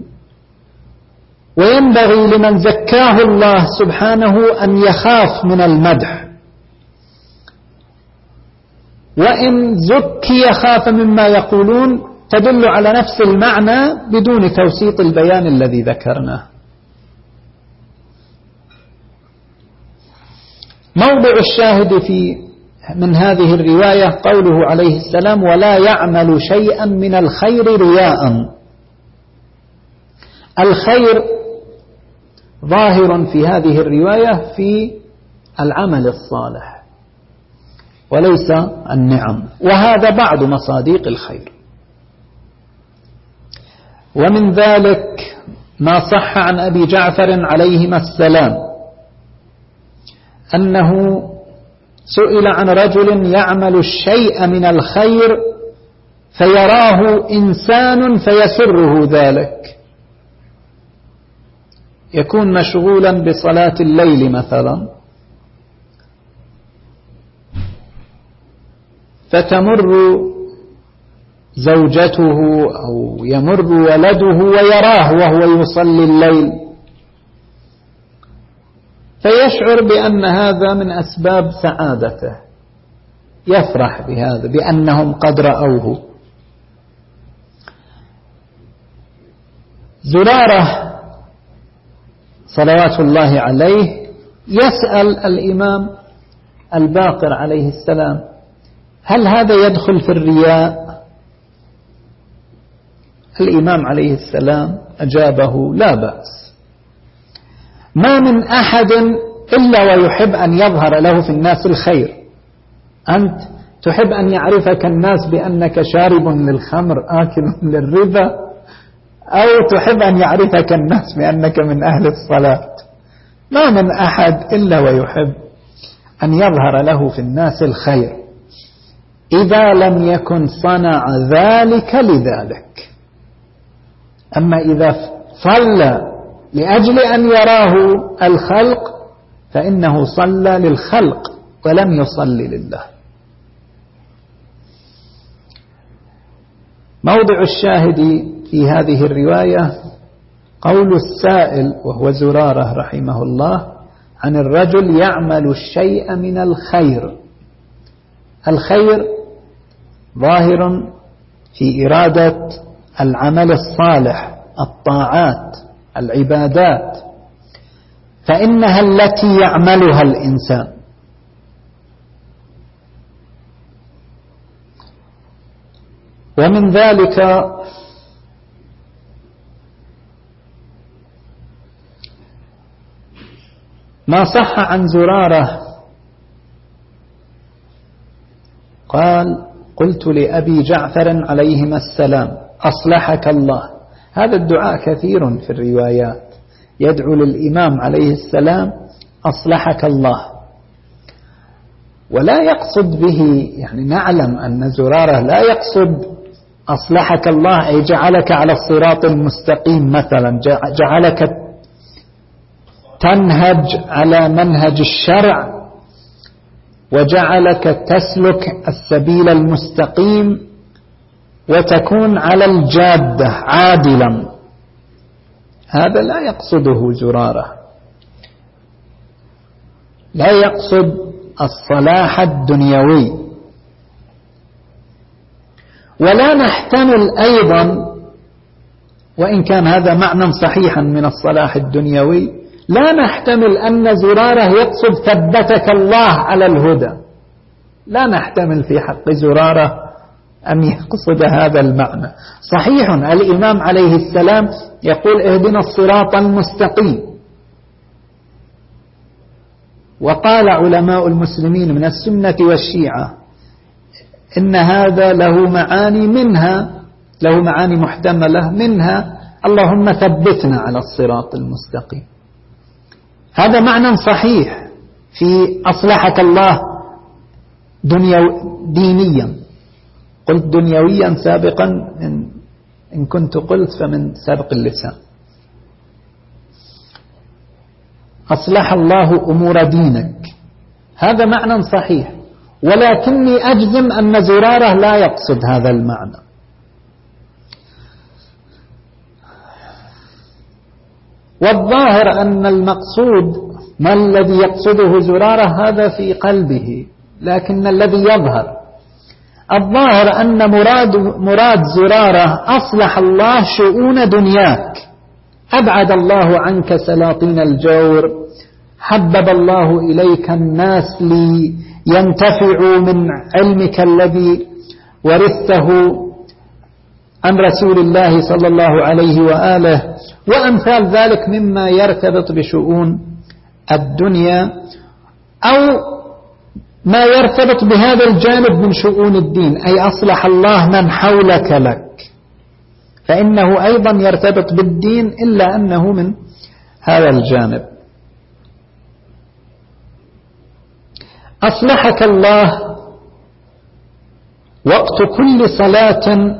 [SPEAKER 1] وينبغي لمن زكاه الله سبحانه أن يخاف من المدح. وإن زكي خاف مما يقولون تدل على نفس المعنى بدون توسيط البيان الذي ذكرناه. موضع الشاهد في من هذه الرواية قوله عليه السلام ولا يعمل شيئا من الخير رياء. الخير ظاهر في هذه الرواية في العمل الصالح وليس النعم. وهذا بعض مصاديق الخير. ومن ذلك ما صح عن أبي جعفر عليهما السلام. أنه سئل عن رجل يعمل الشيء من الخير فيراه إنسان فيسره ذلك. يكون مشغولا بصلاة الليل مثلا. فتمر زوجته أو يمر ولده ويراه وهو يصلي الليل. فيشعر بأن هذا من أسباب سعادته. يفرح بهذا بأنهم قد رأوه. زرارة صلوات الله عليه يسأل الإمام الباقر عليه السلام هل هذا يدخل في الرياء؟ الإمام عليه السلام أجابه لا بأس. ما من أحد إلا ويحب أن يظهر له في الناس الخير. أنت تحب أن يعرفك الناس بأنك شارب للخمر آكل للربا أو تحب أن يعرفك الناس بأنك من أهل الصلاة. ما من أحد إلا ويحب أن يظهر له في الناس الخير. إذا لم يكن صنع ذلك لذلك. أما إذا صلى لأجل أن يراه الخلق فإنه صلى للخلق ولم يصلي لله. موضع الشاهد في هذه الرواية قول السائل وهو زرارة رحمه الله عن الرجل يعمل الشيء من الخير. الخير ظاهر في إرادة العمل الصالح الطاعات. العبادات فإنها التي يعملها الإنسان. ومن ذلك ما صح عن زرارة. قال قلت لأبي جعفر عليهما السلام أصلحك الله. هذا الدعاء كثير في الروايات. يدعو للإمام عليه السلام أصلحك الله. ولا يقصد به يعني نعلم أن زرارة لا يقصد أصلحك الله أي جعلك على الصراط المستقيم مثلا. جعلك تنهج على منهج الشرع وجعلك تسلك السبيل المستقيم. وتكون على الجادة عادلا. هذا لا يقصده زرارة. لا يقصد الصلاح الدنيوي. ولا نحتمل أيضا وإن كان هذا معنى صحيحا من الصلاح الدنيوي لا نحتمل أن زرارة يقصد ثبتك الله على الهدى. لا نحتمل في حق زرارة أن يقصد هذا المعنى. صحيح الإمام عليه السلام يقول اهدنا الصراط المستقيم. وقال علماء المسلمين من السنة والشيعة إن هذا له معاني منها له معاني محتملة منها. اللهم ثبتنا على الصراط المستقيم. هذا معنى صحيح في أصلحك الله دنيا دينيا. قلت دنيويا سابقا إن, إن كنت قلت فمن سابق اللسان. أصلح الله أمور دينك. هذا معنى صحيح. ولكني أجزم أن زرارة لا يقصد هذا المعنى. والظاهر أن المقصود ما الذي يقصده زرارة هذا في قلبه لكن الذي يظهر. الظاهر أن مراد, مراد زرارة أصلح الله شؤون دنياك. أبعد الله عنك سلاطين الجور. حبب الله إليك الناس لينتفعوا من علمك الذي ورثته عن رسول الله صلى الله عليه وآله. وأمثال ذلك مما يرتبط بشؤون الدنيا أو ما يرتبط بهذا الجانب من شؤون الدين أي أصلح الله من حولك لك. فإنه أيضا يرتبط بالدين إلا أنه من هذا الجانب. أصلحك الله وقت كل صلاة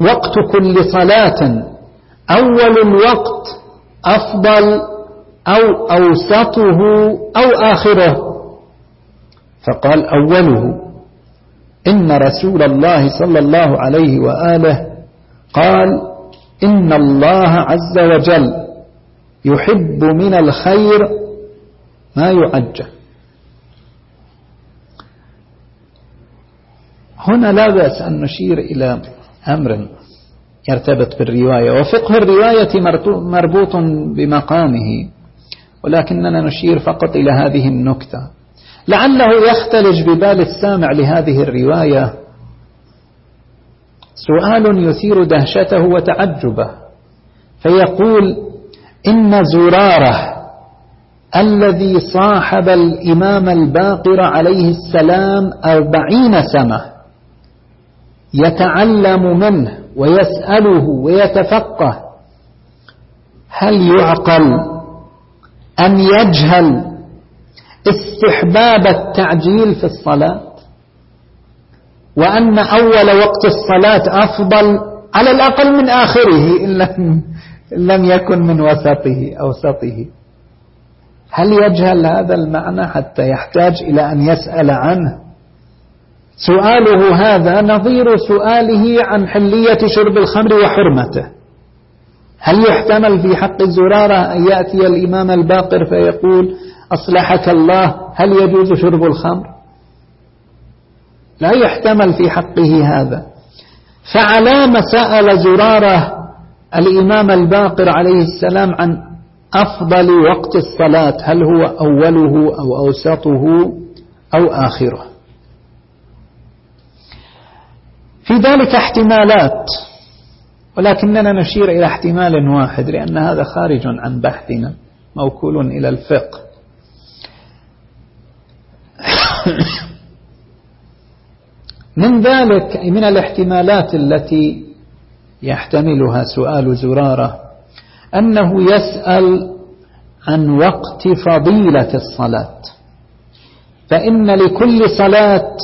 [SPEAKER 1] وقت كل صلاة. أول الوقت أفضل أو أوسطه أو آخره. فقال أوله إن رسول الله صلى الله عليه وآله قال إن الله عز وجل يحب من الخير ما يعجل. هنا لا بأس أن نشير إلى أمر يرتبط بالرواية وفقه الرواية مربوط بمقامه. ولكننا نشير فقط إلى هذه النكتة. لعله يختلج ببال السامع لهذه الرواية. سؤال يثير دهشته وتعجبه فيقول إن زرارة الذي صاحب الإمام الباقر عليه السلام أربعين سنة يتعلم منه ويسأله ويتفقه هل يعقل؟ أن يجهل استحباب التعجيل في الصلاة؟ وأن أول وقت الصلاة أفضل على الأقل من آخره إن لم, لم يكن من وسطه أوسطه. هل يجهل هذا المعنى حتى يحتاج إلى أن يسأل عنه؟ سؤاله هذا نظير سؤاله عن حلية شرب الخمر وحرمته. هل يحتمل في حق الزرارة أن يأتي الإمام الباقر فيقول أصلحك الله هل يجوز شرب الخمر؟ لا يحتمل في حقه هذا. فعلام سأل زرارة الإمام الباقر عليه السلام عن أفضل وقت الصلاة هل هو أوله أو أوسطه أو آخره. في ذلك احتمالات. ولكننا نشير إلى احتمال واحد لأن هذا خارج عن بحثنا موكول إلى الفقه. من ذلك من الاحتمالات التي يحتملها سؤال زرارة أنه يسأل عن وقت فضيلة الصلاة. فإن لكل صلاة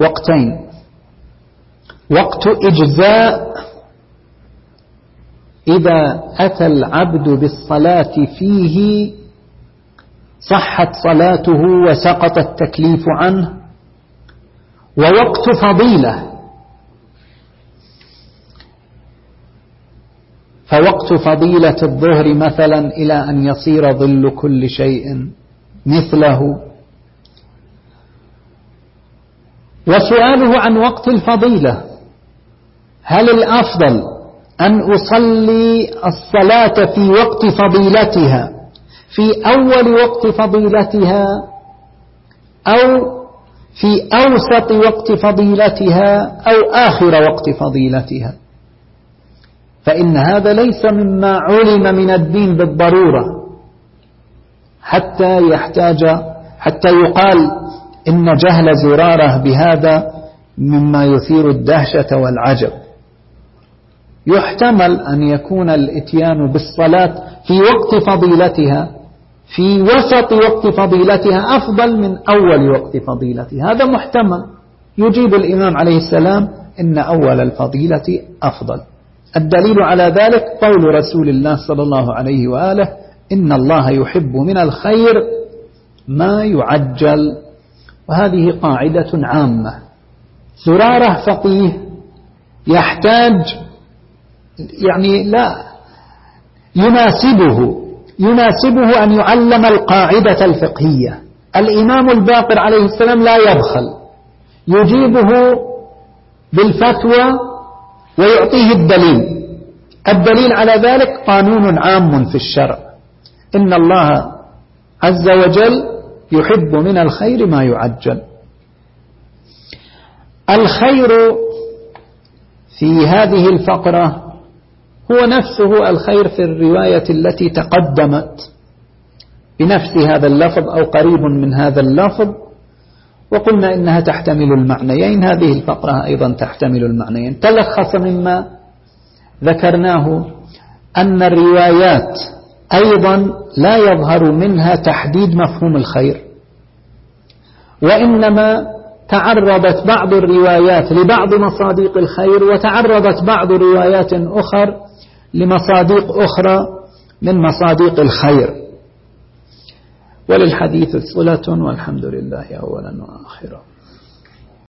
[SPEAKER 1] وقتين. وقت إجزاء إذا أتى العبد بالصلاة فيه صحت صلاته وسقط التكليف عنه ووقت فضيلة. فوقت فضيلة الظهر مثلا إلى أن يصير ظل كل شيء مثله. وسؤاله عن وقت الفضيلة. هل الأفضل أن أصلي الصلاة في وقت فضيلتها في أول وقت فضيلتها أو في أوسط وقت فضيلتها أو آخر وقت فضيلتها؟ فإن هذا ليس مما علم من الدين بالضرورة حتى يحتاج حتى يقال إن جهل زرارة بهذا مما يثير الدهشة والعجب. يحتمل أن يكون الإتيان بالصلاة في وقت فضيلتها في وسط وقت فضيلتها أفضل من أول وقت فضيلتها. هذا محتمل. يجيب الإمام عليه السلام إن أول الفضيلة أفضل. الدليل على ذلك قول رسول الله صلى الله عليه وآله إن الله يحب من الخير ما يعجل. وهذه قاعدة عامة. زرارة فقيه يحتاج يعني لا. يناسبه يناسبه أن يعلم القاعدة الفقهية. الإمام الباقر عليه السلام لا يبخل. يجيبه بالفتوى ويعطيه الدليل. الدليل على ذلك قانون عام في الشرع. إن الله عز وجل يحب من الخير ما يعجل. الخير في هذه الفقرة هو نفسه الخير في الرواية التي تقدمت بنفس هذا اللفظ أو قريب من هذا اللفظ وقلنا إنها تحتمل المعنيين. هذه الفقرة أيضا تحتمل المعنيين. تلخص مما ذكرناه أن الروايات أيضا لا يظهر منها تحديد مفهوم الخير وإنما تعرضت بعض الروايات لبعض مصاديق الخير وتعرضت بعض روايات أخر لمصاديق أخرى من مصاديق الخير. وللحديث صلة والحمد لله أولا وآخرا.